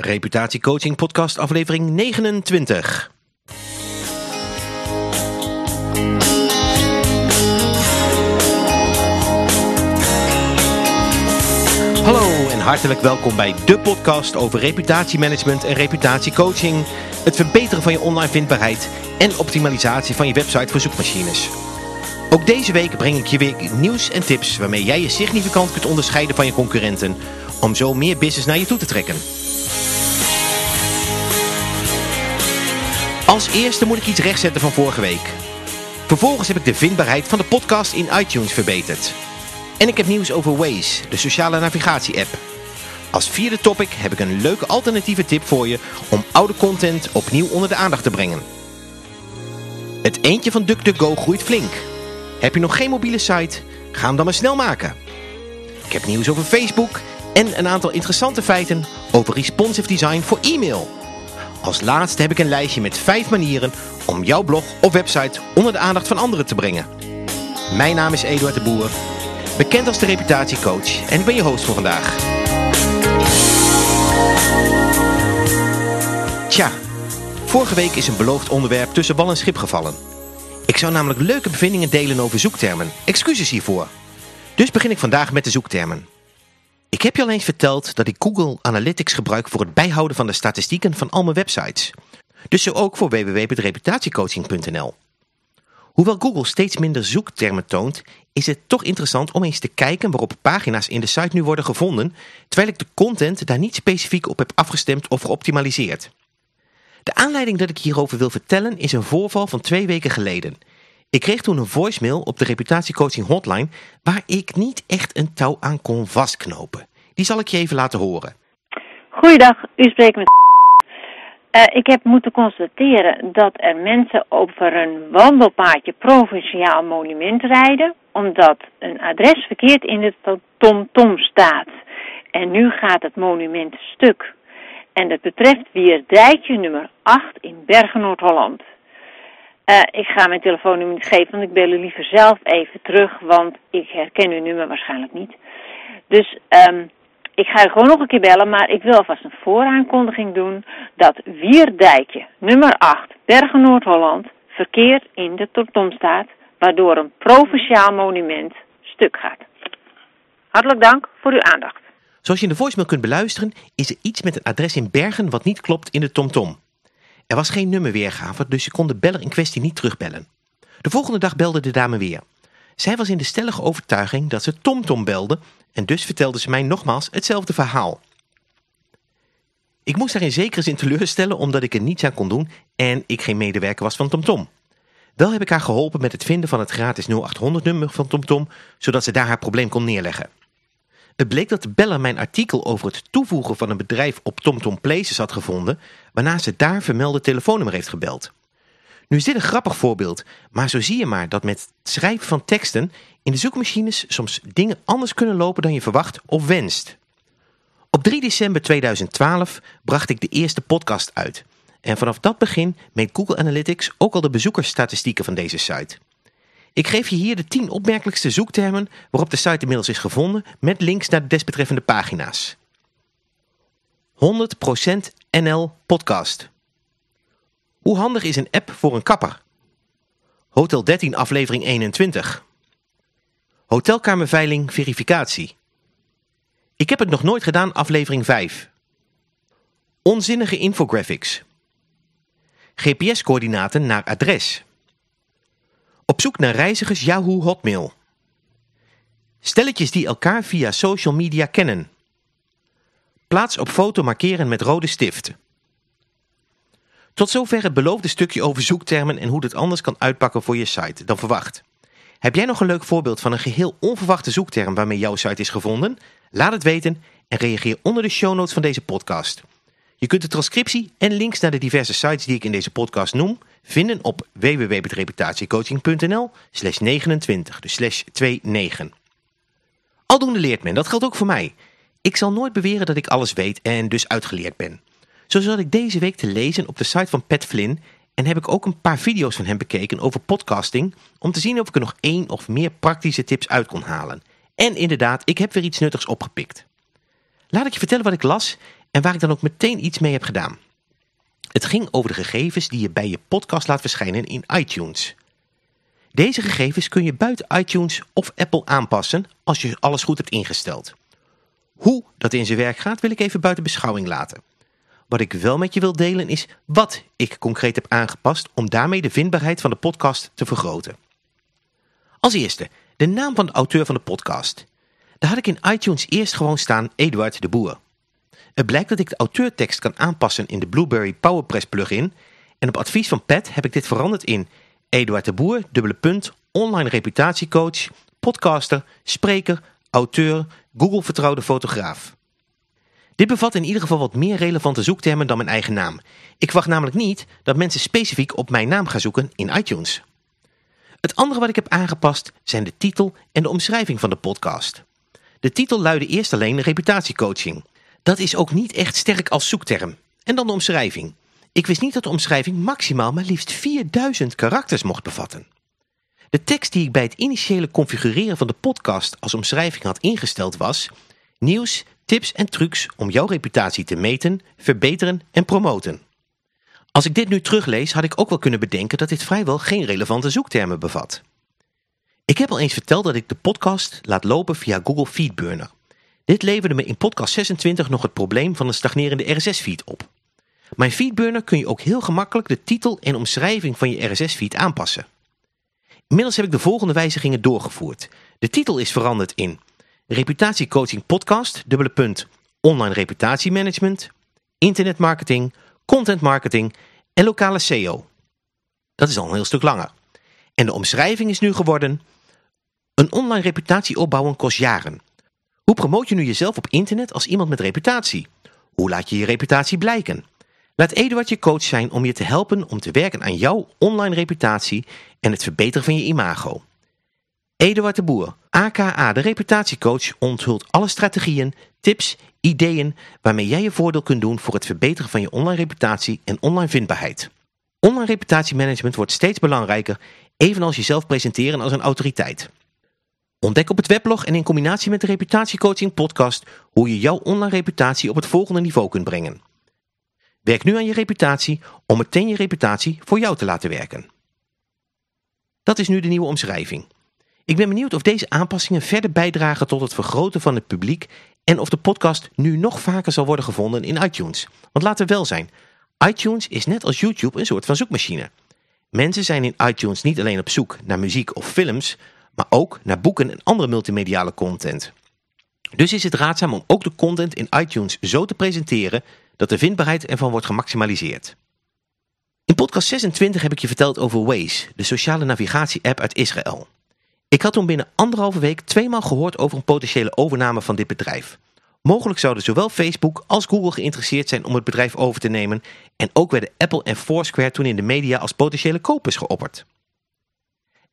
Reputatiecoaching podcast aflevering 29. Hallo en hartelijk welkom bij de podcast over reputatiemanagement en reputatiecoaching. Het verbeteren van je online vindbaarheid en optimalisatie van je website voor zoekmachines. Ook deze week breng ik je weer nieuws en tips waarmee jij je significant kunt onderscheiden van je concurrenten om zo meer business naar je toe te trekken. Als eerste moet ik iets rechtzetten van vorige week. Vervolgens heb ik de vindbaarheid van de podcast in iTunes verbeterd. En ik heb nieuws over Waze, de sociale navigatie-app. Als vierde topic heb ik een leuke alternatieve tip voor je om oude content opnieuw onder de aandacht te brengen. Het eentje van DuckDuckGo groeit flink. Heb je nog geen mobiele site? Ga hem dan maar snel maken. Ik heb nieuws over Facebook en een aantal interessante feiten over responsive design voor e-mail. Als laatste heb ik een lijstje met 5 manieren om jouw blog of website onder de aandacht van anderen te brengen. Mijn naam is Eduard de Boer, bekend als de reputatiecoach en ik ben je host voor vandaag. Tja, vorige week is een beloofd onderwerp tussen wal en schip gevallen. Ik zou namelijk leuke bevindingen delen over zoektermen. Excuses hiervoor. Dus begin ik vandaag met de zoektermen. Ik heb je al eens verteld dat ik Google Analytics gebruik voor het bijhouden van de statistieken van al mijn websites. Dus zo ook voor www.reputatiecoaching.nl. Hoewel Google steeds minder zoektermen toont, is het toch interessant om eens te kijken waarop pagina's in de site nu worden gevonden, terwijl ik de content daar niet specifiek op heb afgestemd of geoptimaliseerd. De aanleiding dat ik hierover wil vertellen is een voorval van twee weken geleden. Ik kreeg toen een voicemail op de reputatiecoaching hotline waar ik niet echt een touw aan kon vastknopen. Die zal ik je even laten horen. Goeiedag, u spreekt met... Uh, ik heb moeten constateren dat er mensen over een wandelpaadje provinciaal monument rijden, omdat een adres verkeerd in de TomTom -tom staat. En nu gaat het monument stuk. En dat betreft Wierdijkje nummer 8 in Bergen, Noord-Holland. Uh, ik ga mijn telefoonnummer niet geven, want ik bel u liever zelf even terug, want ik herken uw nummer waarschijnlijk niet. Dus um, ik ga u gewoon nog een keer bellen, maar ik wil alvast een vooraankondiging doen dat Wierdijkje, nummer 8, Bergen Noord-Holland, verkeerd in de tortom staat, waardoor een provinciaal monument stuk gaat. Hartelijk dank voor uw aandacht. Zoals je in de voicemail kunt beluisteren, is er iets met een adres in Bergen wat niet klopt in de TomTom. Er was geen nummerweergave, dus je kon de beller in kwestie niet terugbellen. De volgende dag belde de dame weer. Zij was in de stellige overtuiging dat ze TomTom belde en dus vertelde ze mij nogmaals hetzelfde verhaal. Ik moest haar in zekere zin teleurstellen omdat ik er niets aan kon doen en ik geen medewerker was van TomTom. Wel heb ik haar geholpen met het vinden van het gratis 0800 nummer van TomTom, zodat ze daar haar probleem kon neerleggen. Het bleek dat de mijn artikel over het toevoegen van een bedrijf op TomTom Places had gevonden, waarna ze daar vermelde telefoonnummer heeft gebeld. Nu is dit een grappig voorbeeld, maar zo zie je maar dat met het schrijven van teksten in de zoekmachines soms dingen anders kunnen lopen dan je verwacht of wenst. Op 3 december 2012 bracht ik de eerste podcast uit. En vanaf dat begin meet Google Analytics ook al de bezoekersstatistieken van deze site. Ik geef je hier de 10 opmerkelijkste zoektermen waarop de site inmiddels is gevonden met links naar de desbetreffende pagina's. 100% NL podcast. Hoe handig is een app voor een kapper? Hotel 13 aflevering 21. Hotelkamerveiling verificatie. Ik heb het nog nooit gedaan aflevering 5. Onzinnige infographics. GPS-coördinaten naar adres. Op zoek naar reizigers Yahoo Hotmail. Stelletjes die elkaar via social media kennen. Plaats op foto markeren met rode stift. Tot zover het beloofde stukje over zoektermen en hoe dit anders kan uitpakken voor je site dan verwacht. Heb jij nog een leuk voorbeeld van een geheel onverwachte zoekterm waarmee jouw site is gevonden? Laat het weten en reageer onder de show notes van deze podcast. Je kunt de transcriptie en links naar de diverse sites die ik in deze podcast noem vinden op www.reputatiecoaching.nl slash 29, dus slash 29. Aldoende leert men, dat geldt ook voor mij. Ik zal nooit beweren dat ik alles weet en dus uitgeleerd ben. Zo zat ik deze week te lezen op de site van Pat Flynn en heb ik ook een paar video's van hem bekeken over podcasting om te zien of ik er nog één of meer praktische tips uit kon halen. En inderdaad, ik heb weer iets nuttigs opgepikt. Laat ik je vertellen wat ik las en waar ik dan ook meteen iets mee heb gedaan. Het ging over de gegevens die je bij je podcast laat verschijnen in iTunes. Deze gegevens kun je buiten iTunes of Apple aanpassen als je alles goed hebt ingesteld. Hoe dat in zijn werk gaat wil ik even buiten beschouwing laten. Wat ik wel met je wil delen is wat ik concreet heb aangepast om daarmee de vindbaarheid van de podcast te vergroten. Als eerste, de naam van de auteur van de podcast. Daar had ik in iTunes eerst gewoon staan Eduard de Boer. Het blijkt dat ik de auteurtekst kan aanpassen in de Blueberry PowerPress plugin en op advies van Pat heb ik dit veranderd in Eduard de Boer, dubbele punt, online reputatiecoach, podcaster, spreker, auteur, Google vertrouwde fotograaf. Dit bevat in ieder geval wat meer relevante zoektermen dan mijn eigen naam. Ik wacht namelijk niet dat mensen specifiek op mijn naam gaan zoeken in iTunes. Het andere wat ik heb aangepast zijn de titel en de omschrijving van de podcast. De titel luidde eerst alleen reputatiecoaching. Dat is ook niet echt sterk als zoekterm. En dan de omschrijving. Ik wist niet dat de omschrijving maximaal maar liefst 4000 karakters mocht bevatten. De tekst die ik bij het initiële configureren van de podcast als omschrijving had ingesteld was... Nieuws, tips en trucs om jouw reputatie te meten, verbeteren en promoten. Als ik dit nu teruglees had ik ook wel kunnen bedenken dat dit vrijwel geen relevante zoektermen bevat. Ik heb al eens verteld dat ik de podcast laat lopen via Google Feedburner. Dit leverde me in podcast 26 nog het probleem van een stagnerende RSS-feed op. Mijn feedburner kun je ook heel gemakkelijk de titel en omschrijving van je RSS-feed aanpassen. Inmiddels heb ik de volgende wijzigingen doorgevoerd. De titel is veranderd in Reputatiecoaching Podcast, dubbele punt, online reputatiemanagement, internetmarketing, content marketing en lokale SEO. Dat is al een heel stuk langer. En de omschrijving is nu geworden... Een online reputatie opbouwen kost jaren. Hoe promoot je nu jezelf op internet als iemand met reputatie? Hoe laat je je reputatie blijken? Laat Eduard je coach zijn om je te helpen om te werken aan jouw online reputatie en het verbeteren van je imago. Eduard de Boer, aka de reputatiecoach, onthult alle strategieën, tips, ideeën waarmee jij je voordeel kunt doen voor het verbeteren van je online reputatie en online vindbaarheid. Online reputatiemanagement wordt steeds belangrijker, evenals jezelf presenteren als een autoriteit. Ontdek op het weblog en in combinatie met de reputatiecoaching podcast hoe je jouw online reputatie op het volgende niveau kunt brengen. Werk nu aan je reputatie om meteen je reputatie voor jou te laten werken. Dat is nu de nieuwe omschrijving. Ik ben benieuwd of deze aanpassingen verder bijdragen tot het vergroten van het publiek en of de podcast nu nog vaker zal worden gevonden in iTunes. Want laten we wel zijn, iTunes is net als YouTube een soort van zoekmachine. Mensen zijn in iTunes niet alleen op zoek naar muziek of films, maar ook naar boeken en andere multimediale content. Dus is het raadzaam om ook de content in iTunes zo te presenteren dat de vindbaarheid ervan wordt gemaximaliseerd. In podcast 26 heb ik je verteld over Waze, de sociale navigatie-app uit Israël. Ik had toen binnen anderhalve week tweemaal gehoord over een potentiële overname van dit bedrijf. Mogelijk zouden zowel Facebook als Google geïnteresseerd zijn om het bedrijf over te nemen en ook werden Apple en Foursquare toen in de media als potentiële kopers geopperd.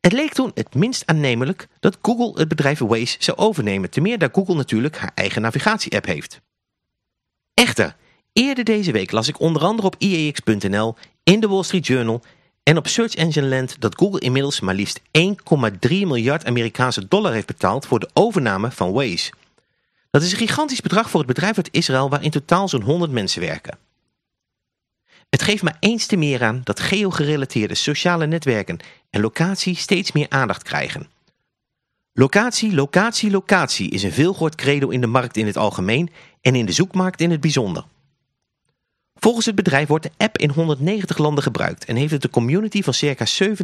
Het leek toen het minst aannemelijk dat Google het bedrijf Waze zou overnemen, te meer dat Google natuurlijk haar eigen navigatie-app heeft. Echter, eerder deze week las ik onder andere op IEX.nl, in de Wall Street Journal en op Search Engine Land dat Google inmiddels maar liefst 1,3 miljard Amerikaanse dollar heeft betaald voor de overname van Waze. Dat is een gigantisch bedrag voor het bedrijf uit Israël waar in totaal zo'n 100 mensen werken. Het geeft me eens te meer aan dat geogerelateerde sociale netwerken en locatie steeds meer aandacht krijgen. Locatie, locatie, locatie is een veelgehoord credo in de markt in het algemeen en in de zoekmarkt in het bijzonder. Volgens het bedrijf wordt de app in 190 landen gebruikt en heeft het een community van circa 70.000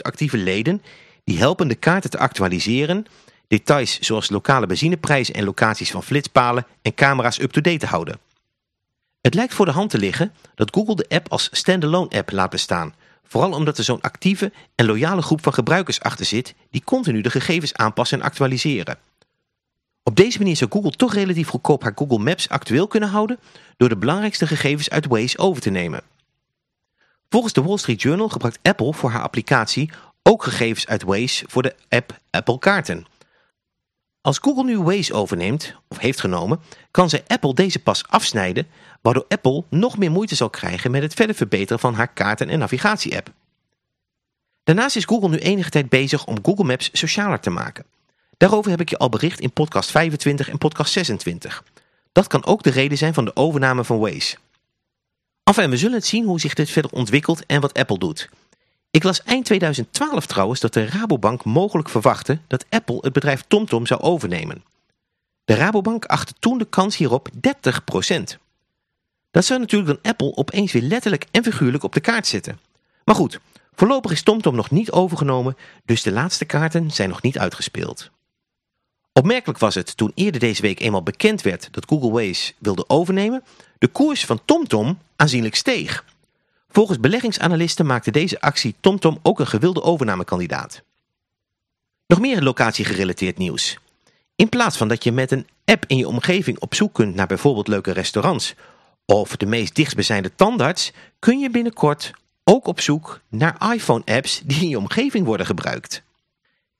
actieve leden die helpen de kaarten te actualiseren, details zoals lokale benzineprijzen en locaties van flitspalen en camera's up-to-date te houden. Het lijkt voor de hand te liggen dat Google de app als standalone app laat bestaan, vooral omdat er zo'n actieve en loyale groep van gebruikers achter zit die continu de gegevens aanpassen en actualiseren. Op deze manier zou Google toch relatief goedkoop haar Google Maps actueel kunnen houden door de belangrijkste gegevens uit Waze over te nemen. Volgens de Wall Street Journal gebruikt Apple voor haar applicatie ook gegevens uit Waze voor de app Apple Kaarten. Als Google nu Waze overneemt, of heeft genomen, kan zij Apple deze pas afsnijden, waardoor Apple nog meer moeite zal krijgen met het verder verbeteren van haar kaarten- en navigatie-app. Daarnaast is Google nu enige tijd bezig om Google Maps socialer te maken. Daarover heb ik je al bericht in podcast 25 en podcast 26. Dat kan ook de reden zijn van de overname van Waze. Enfin, we zullen het zien hoe zich dit verder ontwikkelt en wat Apple doet. Ik las eind 2012 trouwens dat de Rabobank mogelijk verwachtte dat Apple het bedrijf TomTom zou overnemen. De Rabobank achtte toen de kans hierop 30%. Dat zou natuurlijk dan Apple opeens weer letterlijk en figuurlijk op de kaart zetten. Maar goed, voorlopig is TomTom nog niet overgenomen, dus de laatste kaarten zijn nog niet uitgespeeld. Opmerkelijk was het toen eerder deze week eenmaal bekend werd dat Google Waze wilde overnemen, de koers van TomTom aanzienlijk steeg. Volgens beleggingsanalisten maakte deze actie TomTom ook een gewilde overnamekandidaat. Nog meer locatiegerelateerd nieuws. In plaats van dat je met een app in je omgeving op zoek kunt naar bijvoorbeeld leuke restaurants of de meest dichtstbijzijnde tandarts, kun je binnenkort ook op zoek naar iPhone-apps die in je omgeving worden gebruikt.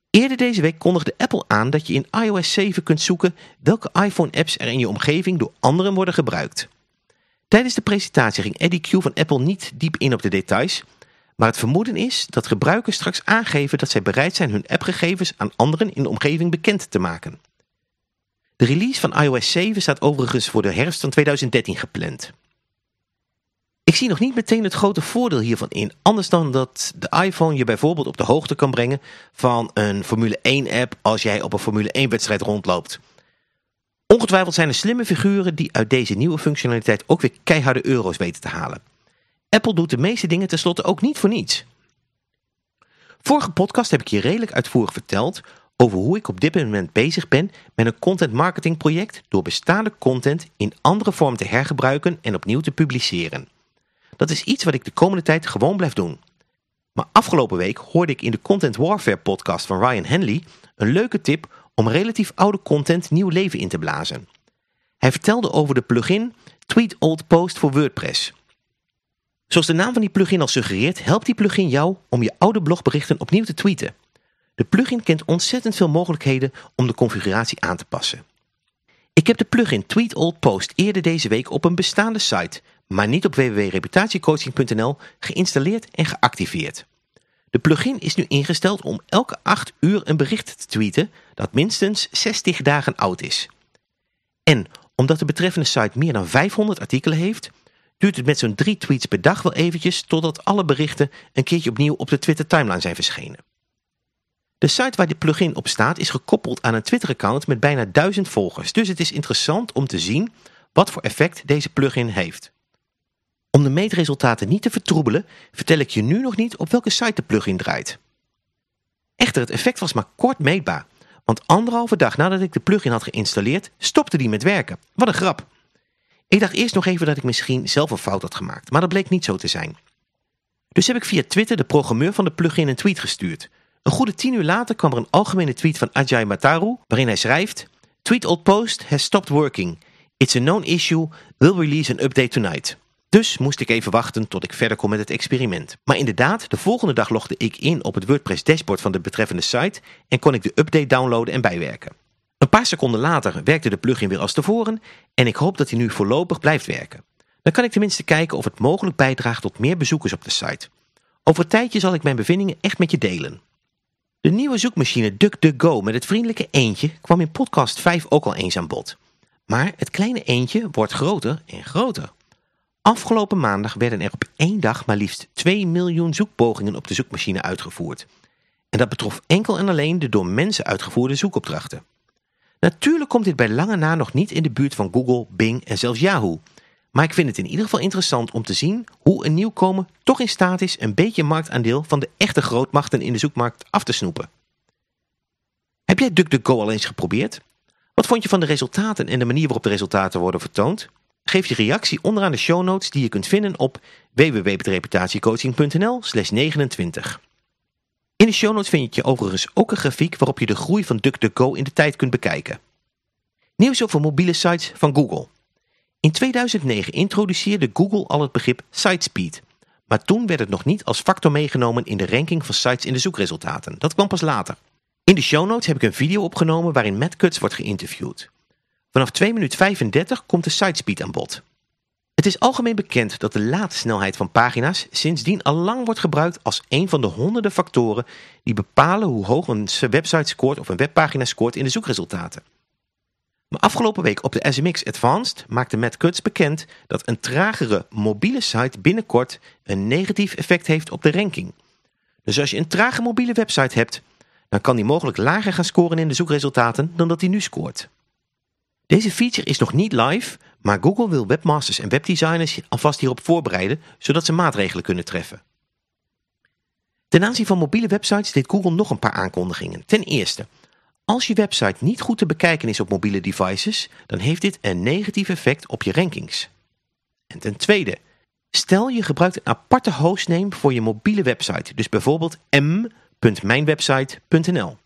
Eerder deze week kondigde Apple aan dat je in iOS 7 kunt zoeken welke iPhone-apps er in je omgeving door anderen worden gebruikt. Tijdens de presentatie ging Eddie Q van Apple niet diep in op de details, maar het vermoeden is dat gebruikers straks aangeven dat zij bereid zijn hun appgegevens aan anderen in de omgeving bekend te maken. De release van iOS 7 staat overigens voor de herfst van 2013 gepland. Ik zie nog niet meteen het grote voordeel hiervan in, anders dan dat de iPhone je bijvoorbeeld op de hoogte kan brengen van een Formule 1 app als jij op een Formule 1 wedstrijd rondloopt. Ongetwijfeld zijn er slimme figuren die uit deze nieuwe functionaliteit ook weer keiharde euro's weten te halen. Apple doet de meeste dingen tenslotte ook niet voor niets. Vorige podcast heb ik je redelijk uitvoerig verteld over hoe ik op dit moment bezig ben met een content marketing project door bestaande content in andere vorm te hergebruiken en opnieuw te publiceren. Dat is iets wat ik de komende tijd gewoon blijf doen. Maar afgelopen week hoorde ik in de Content Warfare podcast van Ryan Henley een leuke tip om relatief oude content nieuw leven in te blazen. Hij vertelde over de plugin Tweet Old Post voor WordPress. Zoals de naam van die plugin al suggereert, helpt die plugin jou om je oude blogberichten opnieuw te tweeten. De plugin kent ontzettend veel mogelijkheden om de configuratie aan te passen. Ik heb de plugin Tweet Old Post eerder deze week op een bestaande site, maar niet op www.reputatiecoaching.nl, geïnstalleerd en geactiveerd. De plugin is nu ingesteld om elke 8 uur een bericht te tweeten dat minstens 60 dagen oud is. En omdat de betreffende site meer dan 500 artikelen heeft, duurt het met zo'n 3 tweets per dag wel eventjes totdat alle berichten een keertje opnieuw op de Twitter timeline zijn verschenen. De site waar de plugin op staat is gekoppeld aan een Twitter-account met bijna 1000 volgers, dus het is interessant om te zien wat voor effect deze plugin heeft. Om de meetresultaten niet te vertroebelen, vertel ik je nu nog niet op welke site de plugin draait. Echter, het effect was maar kort meetbaar, want anderhalve dag nadat ik de plugin had geïnstalleerd, stopte die met werken. Wat een grap! Ik dacht eerst nog even dat ik misschien zelf een fout had gemaakt, maar dat bleek niet zo te zijn. Dus heb ik via Twitter de programmeur van de plugin een tweet gestuurd. Een goede tien uur later kwam er een algemene tweet van Ajay Mataru, waarin hij schrijft... Tweet old post has stopped working. It's a known issue. We'll release an update tonight. Dus moest ik even wachten tot ik verder kom met het experiment. Maar inderdaad, de volgende dag logde ik in op het WordPress dashboard van de betreffende site en kon ik de update downloaden en bijwerken. Een paar seconden later werkte de plugin weer als tevoren en ik hoop dat hij nu voorlopig blijft werken. Dan kan ik tenminste kijken of het mogelijk bijdraagt tot meer bezoekers op de site. Over een tijdje zal ik mijn bevindingen echt met je delen. De nieuwe zoekmachine DuckDuckGo met het vriendelijke eentje kwam in podcast 5 ook al eens aan bod. Maar het kleine eentje wordt groter en groter. Afgelopen maandag werden er op één dag maar liefst 2 miljoen zoekpogingen op de zoekmachine uitgevoerd. En dat betrof enkel en alleen de door mensen uitgevoerde zoekopdrachten. Natuurlijk komt dit bij lange na nog niet in de buurt van Google, Bing en zelfs Yahoo. Maar ik vind het in ieder geval interessant om te zien hoe een nieuwkomer toch in staat is een beetje marktaandeel van de echte grootmachten in de zoekmarkt af te snoepen. Heb jij DuckDuckGo al eens geprobeerd? Wat vond je van de resultaten en de manier waarop de resultaten worden vertoond? Geef je reactie onderaan de show notes die je kunt vinden op www.reputatiecoaching.nl 29. In de show notes vind je overigens ook een grafiek waarop je de groei van DuckDuckGo in de tijd kunt bekijken. Nieuws over mobiele sites van Google. In 2009 introduceerde Google al het begrip sitespeed, maar toen werd het nog niet als factor meegenomen in de ranking van sites in de zoekresultaten. Dat kwam pas later. In de show notes heb ik een video opgenomen waarin Matt Cutts wordt geïnterviewd. Vanaf 2 minuut 35 komt de sitespeed aan bod. Het is algemeen bekend dat de laadsnelheid van pagina's sindsdien al lang wordt gebruikt als een van de honderden factoren die bepalen hoe hoog een website scoort of een webpagina scoort in de zoekresultaten. Maar afgelopen week op de SMX Advanced maakte Matt Cutts bekend dat een tragere mobiele site binnenkort een negatief effect heeft op de ranking. Dus als je een trage mobiele website hebt, dan kan die mogelijk lager gaan scoren in de zoekresultaten dan dat hij nu scoort. Deze feature is nog niet live, maar Google wil webmasters en webdesigners alvast hierop voorbereiden, zodat ze maatregelen kunnen treffen. Ten aanzien van mobiele websites deed Google nog een paar aankondigingen. Ten eerste, als je website niet goed te bekijken is op mobiele devices, dan heeft dit een negatief effect op je rankings. En ten tweede, stel je gebruikt een aparte hostname voor je mobiele website, dus bijvoorbeeld m.mijnwebsite.nl.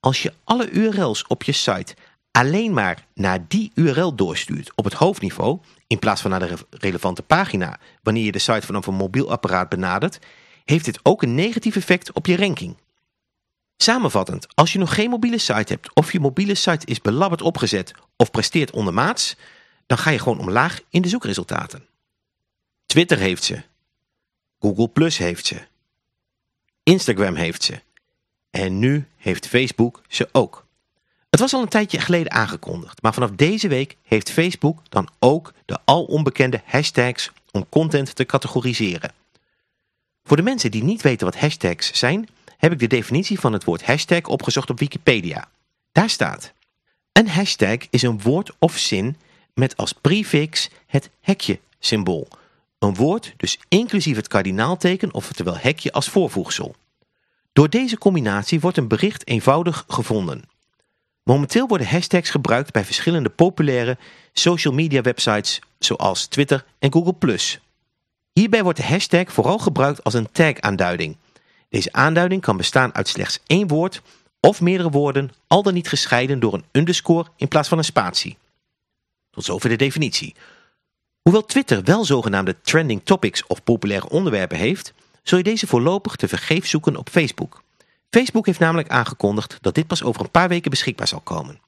Als je alle URL's op je site alleen maar naar die URL doorstuurt op het hoofdniveau, in plaats van naar de relevante pagina wanneer je de site vanaf een mobiel apparaat benadert, heeft dit ook een negatief effect op je ranking. Samenvattend, als je nog geen mobiele site hebt of je mobiele site is belabberd opgezet of presteert ondermaats, dan ga je gewoon omlaag in de zoekresultaten. Twitter heeft ze. Google Plus heeft ze. Instagram heeft ze. En nu heeft Facebook ze ook. Het was al een tijdje geleden aangekondigd, maar vanaf deze week heeft Facebook dan ook de al onbekende hashtags om content te categoriseren. Voor de mensen die niet weten wat hashtags zijn, heb ik de definitie van het woord hashtag opgezocht op Wikipedia. Daar staat, een hashtag is een woord of zin met als prefix het hekje symbool. Een woord dus inclusief het kardinaalteken oftewel hekje als voorvoegsel. Door deze combinatie wordt een bericht eenvoudig gevonden. Momenteel worden hashtags gebruikt bij verschillende populaire social media websites zoals Twitter en Google+. Hierbij wordt de hashtag vooral gebruikt als een tag-aanduiding. Deze aanduiding kan bestaan uit slechts één woord of meerdere woorden, al dan niet gescheiden door een underscore in plaats van een spatie. Tot zover de definitie. Hoewel Twitter wel zogenaamde trending topics of populaire onderwerpen heeft, zul je deze voorlopig te vergeef zoeken op Facebook. Facebook heeft namelijk aangekondigd dat dit pas over een paar weken beschikbaar zal komen.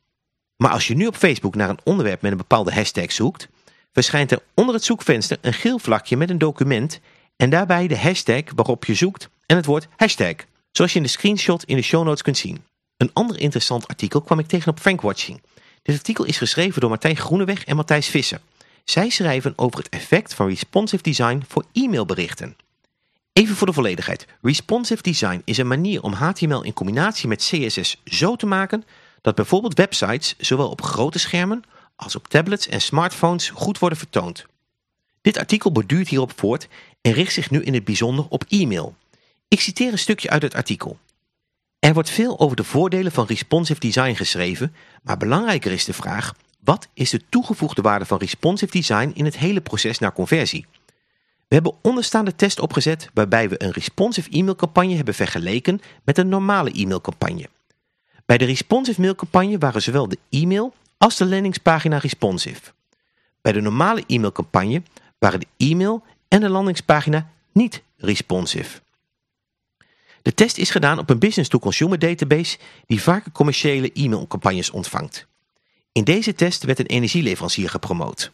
Maar als je nu op Facebook naar een onderwerp met een bepaalde hashtag zoekt, verschijnt er onder het zoekvenster een geel vlakje met een document en daarbij de hashtag waarop je zoekt en het woord hashtag, zoals je in de screenshot in de show notes kunt zien. Een ander interessant artikel kwam ik tegen op Frankwatching. Dit artikel is geschreven door Martijn Groeneweg en Matthijs Visser. Zij schrijven over het effect van responsive design voor e-mailberichten. Even voor de volledigheid. Responsive design is een manier om HTML in combinatie met CSS zo te maken dat bijvoorbeeld websites zowel op grote schermen als op tablets en smartphones goed worden vertoond. Dit artikel borduurt hierop voort en richt zich nu in het bijzonder op e-mail. Ik citeer een stukje uit het artikel. Er wordt veel over de voordelen van responsive design geschreven, maar belangrijker is de vraag, wat is de toegevoegde waarde van responsive design in het hele proces naar conversie? We hebben onderstaande test opgezet waarbij we een responsive e-mailcampagne hebben vergeleken met een normale e-mailcampagne. Bij de responsive mailcampagne waren zowel de e-mail als de landingspagina responsive. Bij de normale e-mailcampagne waren de e-mail en de landingspagina niet responsive. De test is gedaan op een business-to-consumer database die vaak commerciële e-mailcampagnes ontvangt. In deze test werd een energieleverancier gepromoot.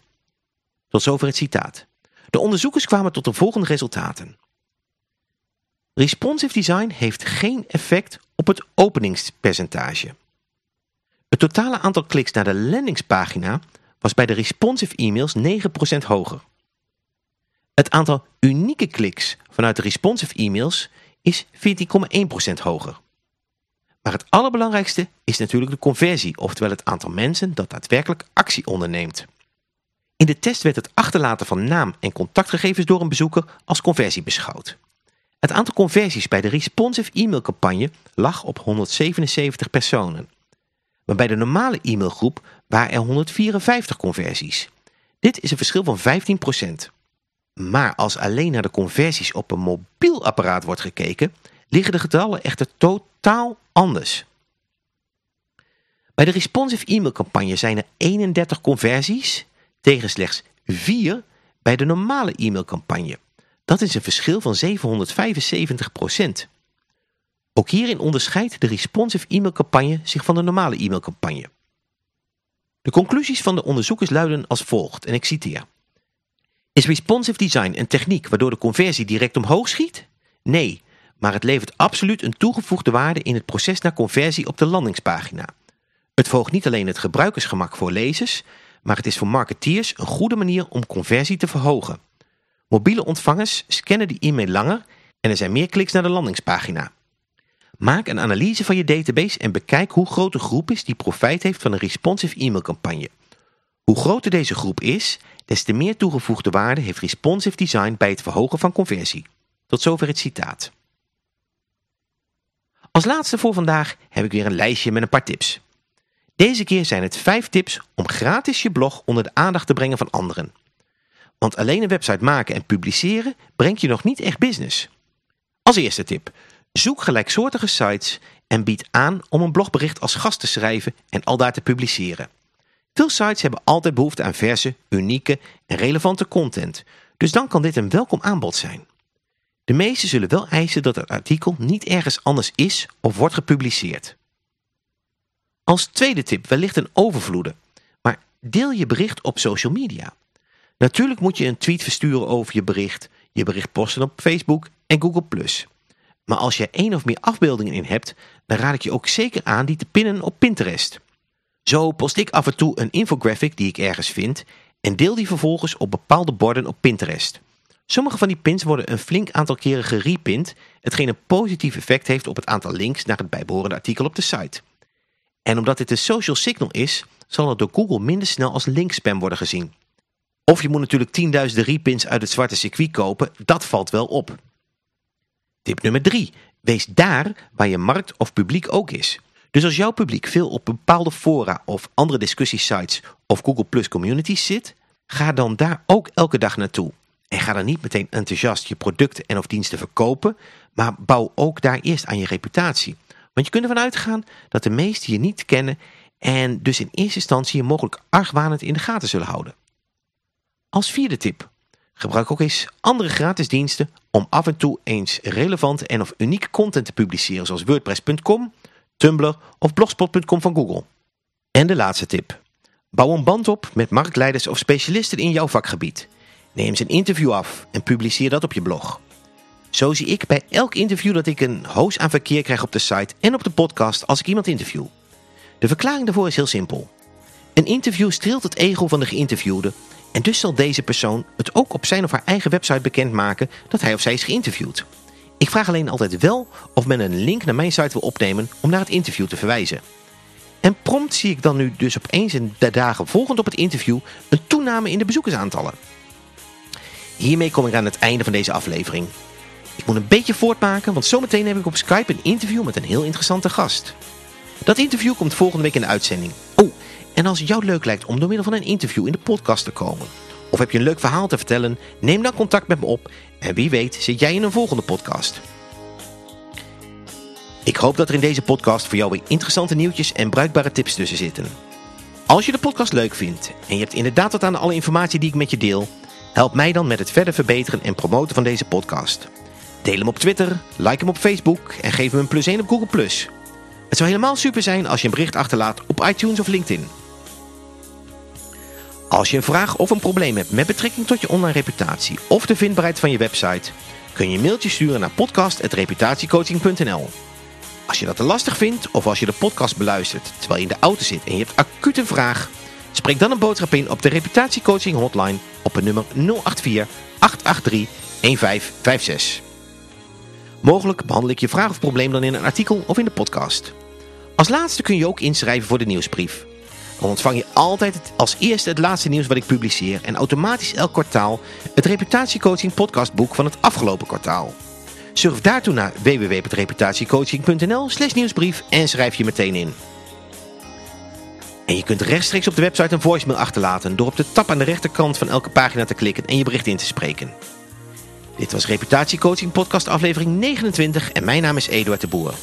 Tot zover het citaat. De onderzoekers kwamen tot de volgende resultaten. Responsive design heeft geen effect op het openingspercentage. Het totale aantal kliks naar de landingspagina was bij de responsive e-mails 9% hoger. Het aantal unieke kliks vanuit de responsive e-mails is 14,1% hoger. Maar het allerbelangrijkste is natuurlijk de conversie, oftewel het aantal mensen dat daadwerkelijk actie onderneemt. In de test werd het achterlaten van naam en contactgegevens door een bezoeker als conversie beschouwd. Het aantal conversies bij de responsive e-mailcampagne lag op 177 personen. Maar bij de normale e-mailgroep waren er 154 conversies. Dit is een verschil van 15%. Maar als alleen naar de conversies op een mobiel apparaat wordt gekeken, liggen de getallen echter totaal anders. Bij de responsive e-mailcampagne zijn er 31 conversies tegen slechts 4 bij de normale e-mailcampagne. Dat is een verschil van 775% Ook hierin onderscheidt de responsive e-mailcampagne zich van de normale e-mailcampagne. De conclusies van de onderzoekers luiden als volgt, en ik citeer. Is responsive design een techniek waardoor de conversie direct omhoog schiet? Nee, maar het levert absoluut een toegevoegde waarde in het proces naar conversie op de landingspagina. Het verhoogt niet alleen het gebruikersgemak voor lezers, maar het is voor marketeers een goede manier om conversie te verhogen. Mobiele ontvangers scannen die e-mail langer en er zijn meer kliks naar de landingspagina. Maak een analyse van je database en bekijk hoe groot de groep is die profijt heeft van een responsive e-mailcampagne. Hoe groter deze groep is, des te meer toegevoegde waarde heeft responsive design bij het verhogen van conversie. Tot zover het citaat. Als laatste voor vandaag heb ik weer een lijstje met een paar tips. Deze keer zijn het vijf tips om gratis je blog onder de aandacht te brengen van anderen. Want alleen een website maken en publiceren brengt je nog niet echt business. Als eerste tip, zoek gelijksoortige sites en bied aan om een blogbericht als gast te schrijven en aldaar te publiceren. Veel sites hebben altijd behoefte aan verse, unieke en relevante content, dus dan kan dit een welkom aanbod zijn. De meesten zullen wel eisen dat het artikel niet ergens anders is of wordt gepubliceerd. Als tweede tip wellicht een overvloede, maar deel je bericht op social media. Natuurlijk moet je een tweet versturen over je bericht, je bericht posten op Facebook en Google+. Maar als je één of meer afbeeldingen in hebt, dan raad ik je ook zeker aan die te pinnen op Pinterest. Zo post ik af en toe een infographic die ik ergens vind en deel die vervolgens op bepaalde borden op Pinterest. Sommige van die pins worden een flink aantal keren gerepind, hetgeen een positief effect heeft op het aantal links naar het bijbehorende artikel op de site. En omdat dit een social signal is, zal het door Google minder snel als linkspam worden gezien. Of je moet natuurlijk tienduizenden repins uit het zwarte circuit kopen, dat valt wel op. Tip nummer 3. Wees daar waar je markt of publiek ook is. Dus als jouw publiek veel op bepaalde fora of andere discussiesites of Google Plus communities zit, ga dan daar ook elke dag naartoe. En ga dan niet meteen enthousiast je producten en of diensten verkopen, maar bouw ook daar eerst aan je reputatie. Want je kunt ervan uitgaan dat de meesten je niet kennen en dus in eerste instantie je mogelijk argwanend in de gaten zullen houden. Als vierde tip, gebruik ook eens andere gratis diensten om af en toe eens relevante en of unieke content te publiceren zoals wordpress.com, Tumblr of blogspot.com van Google. En de laatste tip. Bouw een band op met marktleiders of specialisten in jouw vakgebied. Neem ze een interview af en publiceer dat op je blog. Zo zie ik bij elk interview dat ik een host aan verkeer krijg op de site en op de podcast als ik iemand interview. De verklaring daarvoor is heel simpel. Een interview streelt het ego van de geïnterviewde en dus zal deze persoon het ook op zijn of haar eigen website bekendmaken dat hij of zij is geïnterviewd. Ik vraag alleen altijd wel of men een link naar mijn site wil opnemen om naar het interview te verwijzen. En prompt zie ik dan nu dus opeens in de dagen volgend op het interview een toename in de bezoekersaantallen. Hiermee kom ik aan het einde van deze aflevering. Ik moet een beetje voortmaken, want zometeen heb ik op Skype een interview met een heel interessante gast. Dat interview komt volgende week in de uitzending. Oh, en als het jou leuk lijkt om door middel van een interview in de podcast te komen... of heb je een leuk verhaal te vertellen, neem dan contact met me op... en wie weet zit jij in een volgende podcast. Ik hoop dat er in deze podcast voor jou weer interessante nieuwtjes en bruikbare tips tussen zitten. Als je de podcast leuk vindt en je hebt inderdaad wat aan alle informatie die ik met je deel... help mij dan met het verder verbeteren en promoten van deze podcast... Deel hem op Twitter, like hem op Facebook en geef hem een plus 1 op Google+. Het zou helemaal super zijn als je een bericht achterlaat op iTunes of LinkedIn. Als je een vraag of een probleem hebt met betrekking tot je online reputatie of de vindbaarheid van je website, kun je een mailtje sturen naar podcast.reputatiecoaching.nl. Als je dat te lastig vindt of als je de podcast beluistert terwijl je in de auto zit en je hebt acuut een vraag, spreek dan een boodschap in op de reputatiecoaching hotline op het nummer 084 883 1556. Mogelijk behandel ik je vraag of probleem dan in een artikel of in de podcast. Als laatste kun je ook inschrijven voor de nieuwsbrief. Dan ontvang je altijd als eerste het laatste nieuws wat ik publiceer en automatisch elk kwartaal het reputatiecoaching podcastboek van het afgelopen kwartaal. Surf daartoe naar www.reputatiecoaching.nl slash nieuwsbrief en schrijf je meteen in. En je kunt rechtstreeks op de website een voicemail achterlaten door op de tab aan de rechterkant van elke pagina te klikken en je bericht in te spreken. Dit was Reputatiecoaching podcast aflevering 29 en mijn naam is Eduard de Boer.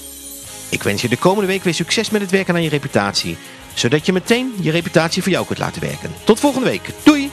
Ik wens je de komende week weer succes met het werken aan je reputatie, zodat je meteen je reputatie voor jou kunt laten werken. Tot volgende week. Doei!